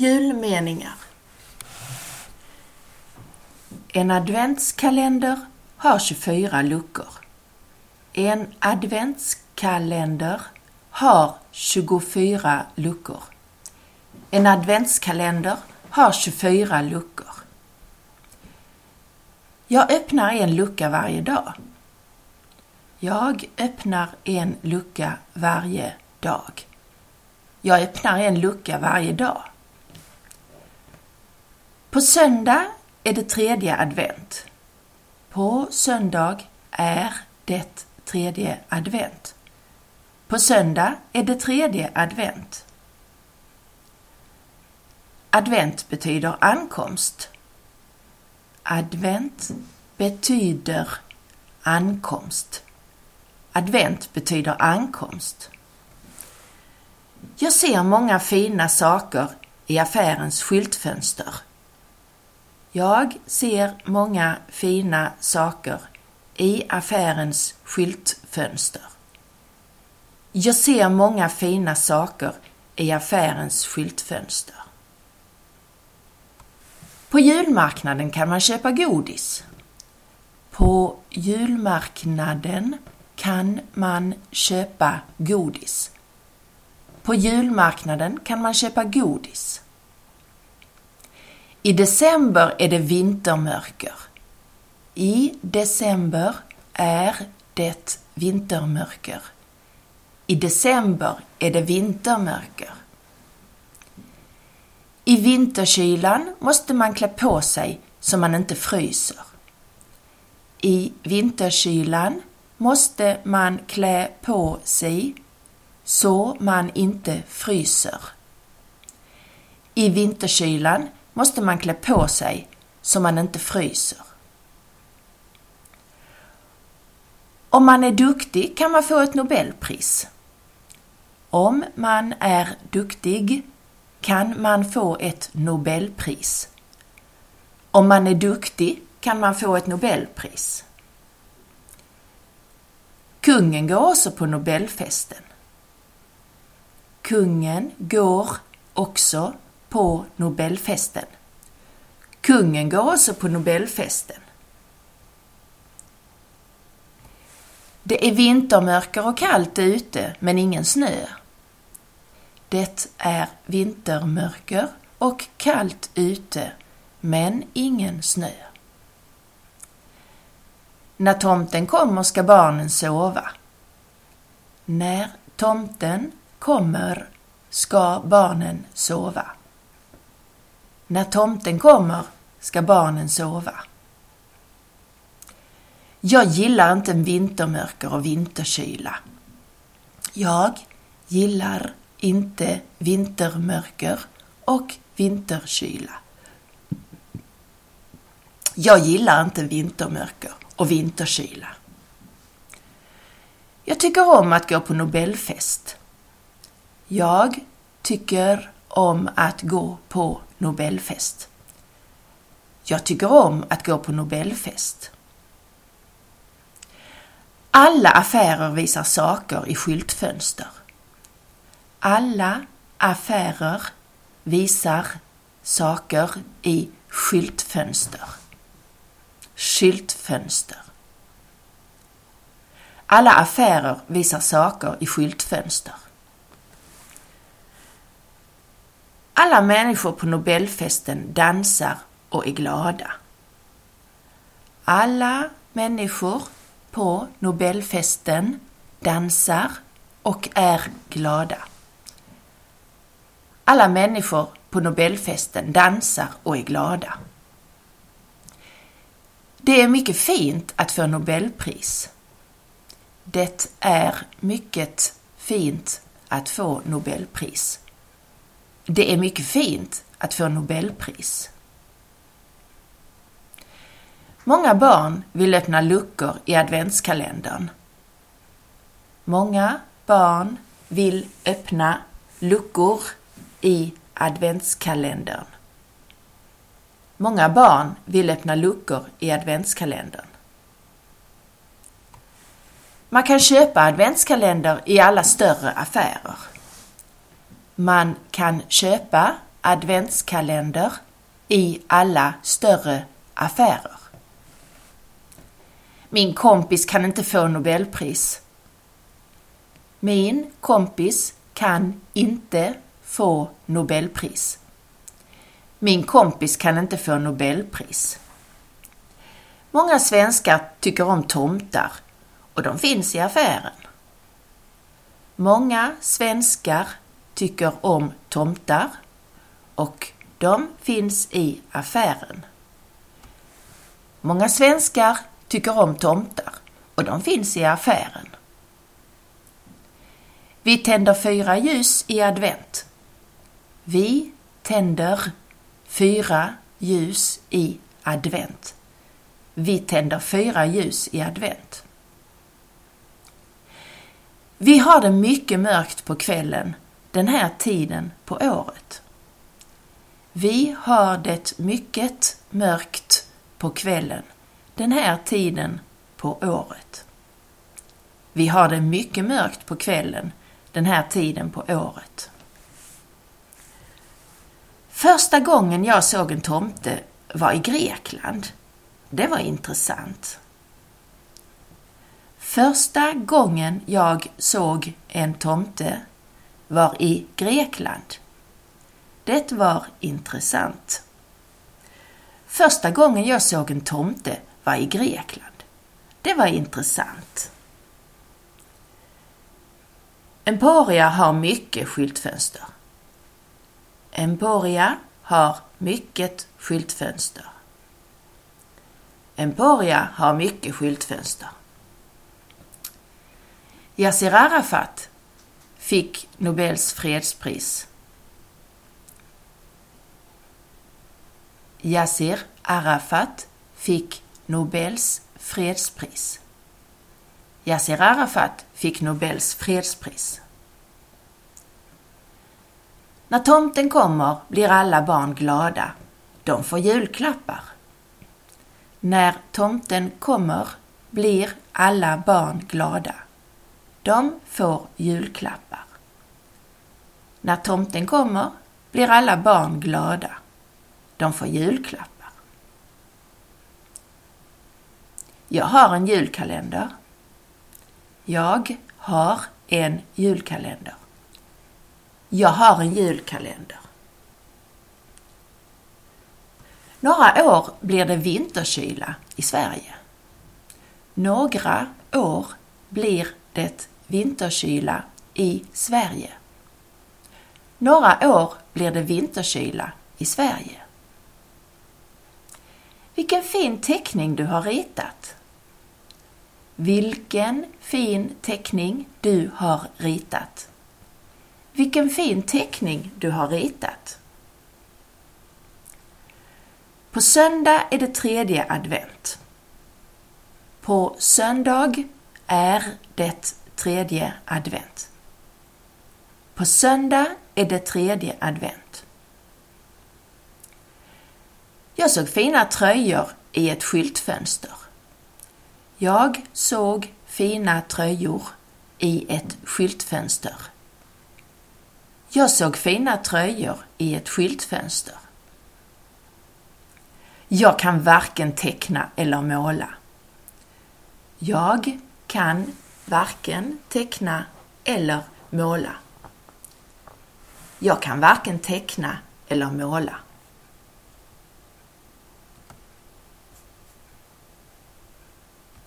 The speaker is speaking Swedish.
Julmeningar En adventskalender har 24 luckor. En adventskalender har 24 luckor. En adventskalender har 24 luckor. Jag öppnar en lucka varje dag. Jag öppnar en lucka varje dag. Jag öppnar en lucka varje dag. På söndag är det tredje advent. På söndag är det tredje advent. På söndag är det tredje advent. Advent betyder ankomst. Advent betyder ankomst. Advent betyder ankomst. Jag ser många fina saker i affärens skyltfönster. Jag ser många fina saker i affärens skyltfönster. Jag ser många fina saker i affärens skyltfönster. På julmarknaden kan man köpa godis. På julmarknaden kan man köpa godis. På julmarknaden kan man köpa godis. I december är det vintermörker. I december är det vintermörker. I december är det vintermörker. I vinterkylan måste man klä på sig så man inte fryser. I vinterkylan måste man klä på sig så man inte fryser. I vinterkylan måste man klä på sig så man inte fryser. Om man är duktig kan man få ett Nobelpris. Om man är duktig kan man få ett Nobelpris. Om man är duktig kan man få ett Nobelpris. Kungen går också på Nobelfesten. Kungen går också på Nobelfesten. Kungen går också på Nobelfesten. Det är vintermörker och kallt ute, men ingen snö. Det är vintermörker och kallt ute, men ingen snö. När tomten kommer ska barnen sova. När tomten kommer ska barnen sova. När tomten kommer ska barnen sova. Jag gillar inte vintermörker och vinterkyla. Jag gillar inte vintermörker och vinterkyla. Jag gillar inte vintermörker och vinterkyla. Jag tycker om att gå på Nobelfest. Jag tycker om att gå på Nobelfest. Jag tycker om att gå på Nobelfest. Alla affärer visar saker i skyltfönster. Alla affärer visar saker i skyltfönster. Skyltfönster. Alla affärer visar saker i skyltfönster. Alla människor på Nobelfesten dansar och är glada. Alla människor på Nobelfesten dansar och är glada. Alla människor på Nobelfesten dansar och är glada. Det är mycket fint att få Nobelpris. Det är mycket fint att få Nobelpris. Det är mycket fint att få Nobelpris. Många barn vill öppna luckor i adventskalendern. Många barn vill öppna luckor i adventskalendern. Många barn vill öppna luckor i adventskalendern. Man kan köpa adventskalender i alla större affärer. Man kan köpa adventskalender i alla större affärer. Min kompis kan inte få Nobelpris. Min kompis kan inte få Nobelpris. Min kompis kan inte få Nobelpris. Många svenskar tycker om tomtar och de finns i affären. Många svenskar tycker om tomtar och de finns i affären. Många svenskar tycker om tomtar och de finns i affären. Vi tänder fyra ljus i advent. Vi tänder fyra ljus i advent. Vi tänder fyra ljus i advent. Vi har det mycket mörkt på kvällen den här tiden på året. Vi har det mycket mörkt på kvällen den här tiden på året. Vi har det mycket mörkt på kvällen den här tiden på året. Första gången jag såg en tomte var i Grekland. Det var intressant. Första gången jag såg en tomte var i Grekland. Det var intressant. Första gången jag såg en tomte var i Grekland. Det var intressant. Emporia har mycket skyltfönster. Emporia har mycket skyltfönster. Emporia har mycket skyltfönster. Yassir Arafat fick Nobels fredspris. Yasser Arafat fick Nobels fredspris. Yasser Arafat fick Nobels fredspris. När tomten kommer blir alla barn glada. De får julklappar. När tomten kommer blir alla barn glada. De får julklappar. När tomten kommer blir alla barn glada. De får julklappar. Jag har en julkalender. Jag har en julkalender. Jag har en julkalender. Några år blir det vinterkyla i Sverige. Några år blir det vinterkyla i Sverige. Några år blir det vinterkyla i Sverige. Vilken fin teckning du har ritat! Vilken fin teckning du har ritat! Vilken fin teckning du har ritat! På söndag är det tredje advent. På söndag är det tredje advent. På söndag är det tredje advent. Jag såg fina tröjor i ett skyltfönster. Jag såg fina tröjor i ett skyltfönster. Jag såg fina tröjor i ett skyltfönster. Jag kan varken teckna eller måla. Jag kan varken teckna eller måla. Jag kan varken teckna eller måla.